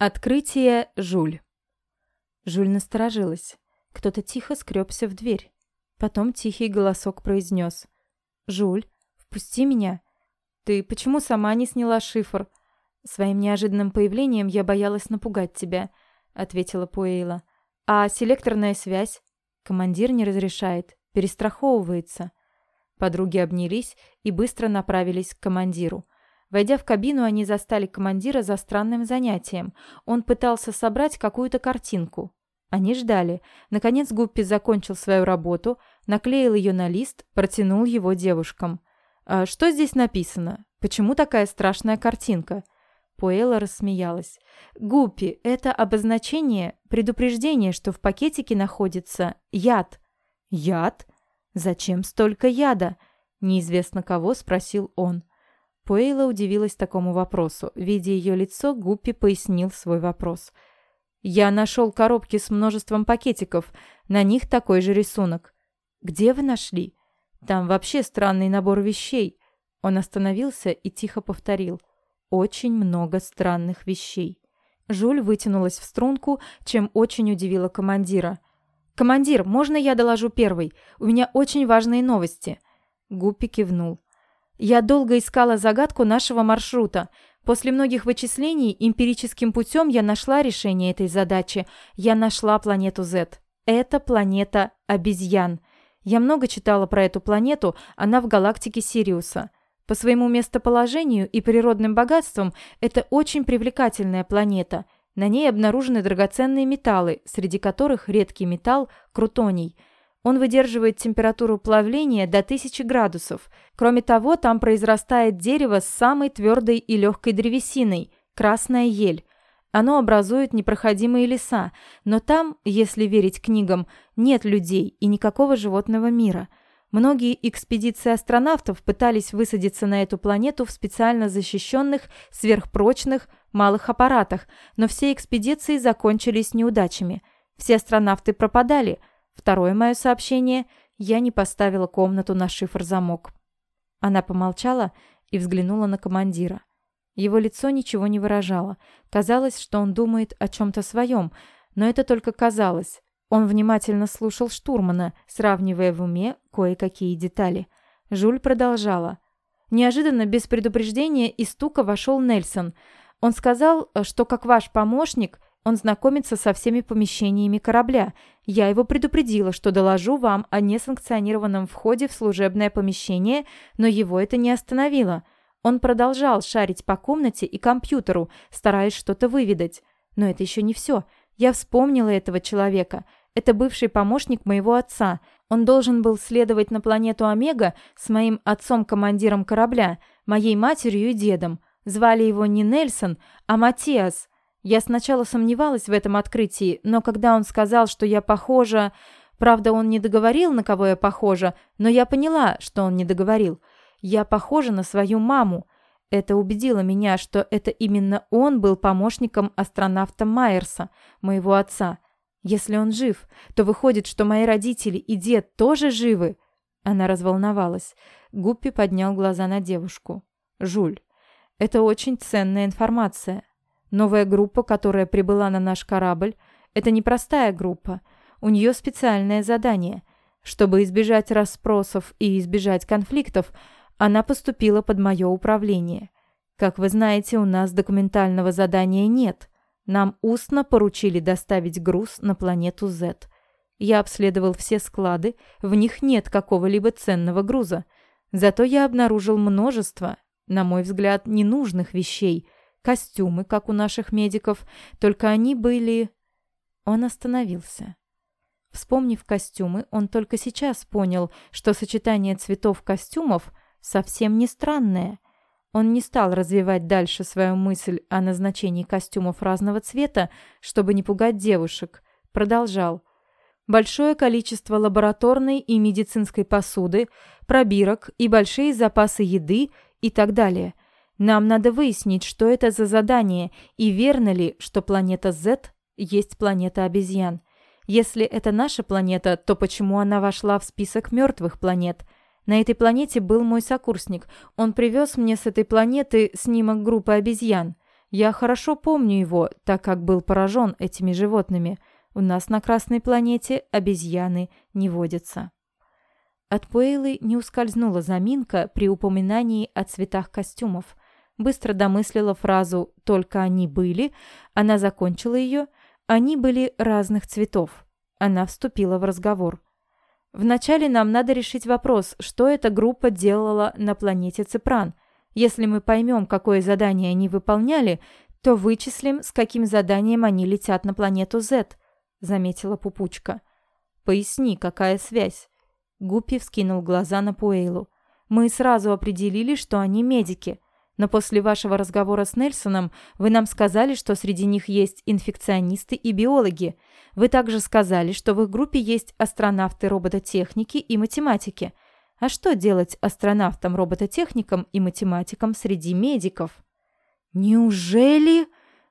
Открытие Жуль. Жуль насторожилась. Кто-то тихо скребся в дверь. Потом тихий голосок произнес. «Жуль, впусти меня. Ты почему сама не сняла шифр?» «Своим неожиданным появлением я боялась напугать тебя», — ответила Пуэйла. «А селекторная связь?» «Командир не разрешает. Перестраховывается». Подруги обнялись и быстро направились к командиру. Войдя в кабину, они застали командира за странным занятием. Он пытался собрать какую-то картинку. Они ждали. Наконец Гуппи закончил свою работу, наклеил ее на лист, протянул его девушкам. «А что здесь написано? Почему такая страшная картинка?» Пуэлла рассмеялась. «Гуппи, это обозначение, предупреждение, что в пакетике находится яд». «Яд? Зачем столько яда?» Неизвестно кого спросил он. Пуэйла удивилась такому вопросу. Видя ее лицо, Гуппи пояснил свой вопрос. «Я нашел коробки с множеством пакетиков. На них такой же рисунок». «Где вы нашли?» «Там вообще странный набор вещей». Он остановился и тихо повторил. «Очень много странных вещей». Жуль вытянулась в струнку, чем очень удивила командира. «Командир, можно я доложу первый? У меня очень важные новости». Гуппи кивнул. Я долго искала загадку нашего маршрута. После многих вычислений эмпирическим путем я нашла решение этой задачи. Я нашла планету Z. Это планета обезьян. Я много читала про эту планету, она в галактике Сириуса. По своему местоположению и природным богатствам это очень привлекательная планета. На ней обнаружены драгоценные металлы, среди которых редкий металл – крутоний – он выдерживает температуру плавления до 1000 градусов. Кроме того, там произрастает дерево с самой твердой и легкой древесиной – красная ель. Оно образует непроходимые леса, но там, если верить книгам, нет людей и никакого животного мира. Многие экспедиции астронавтов пытались высадиться на эту планету в специально защищенных, сверхпрочных, малых аппаратах, но все экспедиции закончились неудачами. Все астронавты пропадали – Второе мое сообщение – я не поставила комнату на шифр-замок. Она помолчала и взглянула на командира. Его лицо ничего не выражало. Казалось, что он думает о чем-то своем, но это только казалось. Он внимательно слушал штурмана, сравнивая в уме кое-какие детали. Жуль продолжала. Неожиданно, без предупреждения и стука вошел Нельсон. Он сказал, что как ваш помощник он знакомится со всеми помещениями корабля. Я его предупредила, что доложу вам о несанкционированном входе в служебное помещение, но его это не остановило. Он продолжал шарить по комнате и компьютеру, стараясь что-то выведать. Но это еще не все. Я вспомнила этого человека. Это бывший помощник моего отца. Он должен был следовать на планету Омега с моим отцом-командиром корабля, моей матерью и дедом. Звали его не Нельсон, а Матиас. Я сначала сомневалась в этом открытии, но когда он сказал, что я похожа... Правда, он не договорил, на кого я похожа, но я поняла, что он не договорил. Я похожа на свою маму. Это убедило меня, что это именно он был помощником астронавта Майерса, моего отца. Если он жив, то выходит, что мои родители и дед тоже живы. Она разволновалась. Гуппи поднял глаза на девушку. «Жуль, это очень ценная информация. Новая группа, которая прибыла на наш корабль, это непростая группа. У нее специальное задание. Чтобы избежать расспросов и избежать конфликтов, она поступила под мое управление. Как вы знаете, у нас документального задания нет. Нам устно поручили доставить груз на планету Z. Я обследовал все склады, в них нет какого-либо ценного груза. Зато я обнаружил множество, на мой взгляд, ненужных вещей – костюмы, как у наших медиков, только они были... Он остановился. Вспомнив костюмы, он только сейчас понял, что сочетание цветов костюмов совсем не странное. Он не стал развивать дальше свою мысль о назначении костюмов разного цвета, чтобы не пугать девушек. Продолжал. Большое количество лабораторной и медицинской посуды, пробирок и большие запасы еды и так далее – нам надо выяснить, что это за задание и верно ли, что планета Z есть планета обезьян. Если это наша планета, то почему она вошла в список мертвых планет? На этой планете был мой сокурсник. Он привез мне с этой планеты снимок группы обезьян. Я хорошо помню его, так как был поражен этими животными. У нас на Красной планете обезьяны не водятся». От Пуэйлы не ускользнула заминка при упоминании о цветах костюмов. Быстро домыслила фразу «только они были», она закончила ее «они были разных цветов». Она вступила в разговор. «Вначале нам надо решить вопрос, что эта группа делала на планете Ципран. Если мы поймем, какое задание они выполняли, то вычислим, с каким заданием они летят на планету Z», — заметила Пупучка. «Поясни, какая связь?» Гуппи вскинул глаза на Пуэйлу. «Мы сразу определили, что они медики. Но после вашего разговора с Нельсоном вы нам сказали, что среди них есть инфекционисты и биологи. Вы также сказали, что в их группе есть астронавты робототехники и математики. А что делать астронавтам, робототехникам и математикам среди медиков?» «Неужели?»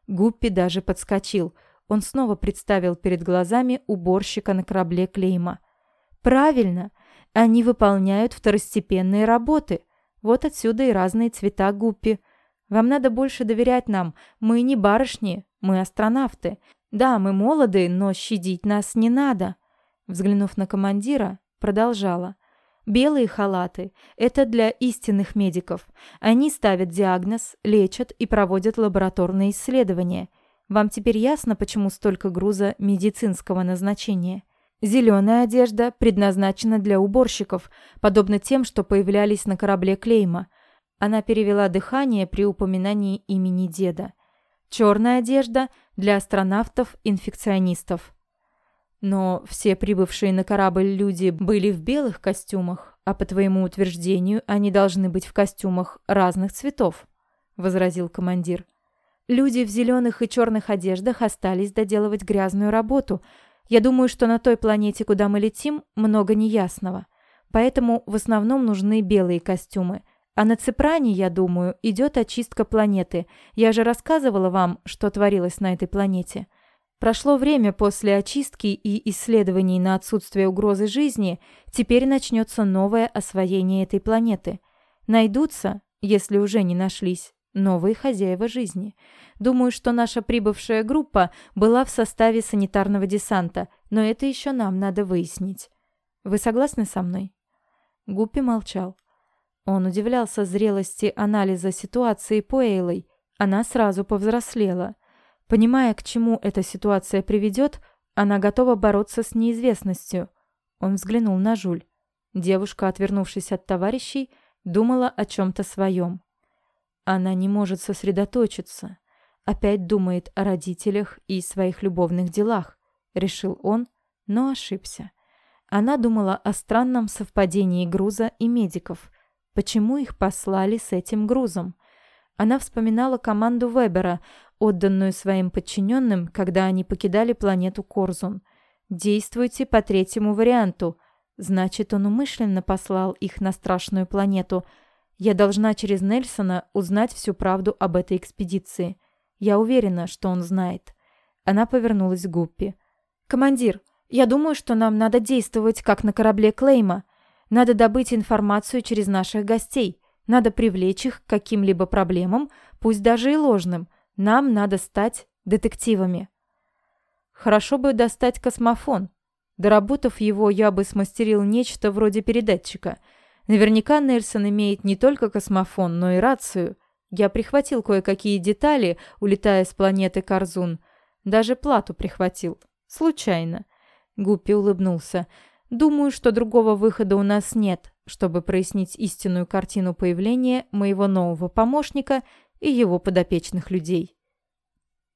Гуппи даже подскочил. Он снова представил перед глазами уборщика на корабле Клейма. «Правильно. Они выполняют второстепенные работы. Вот отсюда и разные цвета гуппи. Вам надо больше доверять нам. Мы не барышни, мы астронавты. Да, мы молоды, но щадить нас не надо. Взглянув на командира, продолжала. Белые халаты – это для истинных медиков. Они ставят диагноз, лечат и проводят лабораторные исследования. Вам теперь ясно, почему столько груза медицинского назначения? Зеленая одежда предназначена для уборщиков, подобно тем, что появлялись на корабле Клейма. Она перевела дыхание при упоминании имени деда. Черная одежда для астронавтов-инфекционистов. Но все прибывшие на корабль люди были в белых костюмах, а по твоему утверждению они должны быть в костюмах разных цветов, возразил командир. Люди в зеленых и черных одеждах остались доделывать грязную работу – я думаю, что на той планете, куда мы летим, много неясного. Поэтому в основном нужны белые костюмы. А на Ципране, я думаю, идет очистка планеты. Я же рассказывала вам, что творилось на этой планете. Прошло время после очистки и исследований на отсутствие угрозы жизни, теперь начнется новое освоение этой планеты. Найдутся, если уже не нашлись, новые хозяева жизни. Думаю, что наша прибывшая группа была в составе санитарного десанта, но это еще нам надо выяснить. Вы согласны со мной?» Гуппи молчал. Он удивлялся зрелости анализа ситуации по Эйлой. Она сразу повзрослела. Понимая, к чему эта ситуация приведет, она готова бороться с неизвестностью. Он взглянул на Жуль. Девушка, отвернувшись от товарищей, думала о чем-то своем. Она не может сосредоточиться. Опять думает о родителях и своих любовных делах, решил он, но ошибся. Она думала о странном совпадении груза и медиков. Почему их послали с этим грузом? Она вспоминала команду Вебера, отданную своим подчиненным, когда они покидали планету Корзун. «Действуйте по третьему варианту». Значит, он умышленно послал их на страшную планету. Я должна через Нельсона узнать всю правду об этой экспедиции. Я уверена, что он знает. Она повернулась к Гуппи. «Командир, я думаю, что нам надо действовать, как на корабле Клейма. Надо добыть информацию через наших гостей. Надо привлечь их к каким-либо проблемам, пусть даже и ложным. Нам надо стать детективами». «Хорошо бы достать космофон. Доработав его, я бы смастерил нечто вроде передатчика. Наверняка Нельсон имеет не только космофон, но и рацию». Я прихватил кое-какие детали, улетая с планеты Карзун. Даже плату прихватил. Случайно. Гуппи улыбнулся. Думаю, что другого выхода у нас нет, чтобы прояснить истинную картину появления моего нового помощника и его подопечных людей.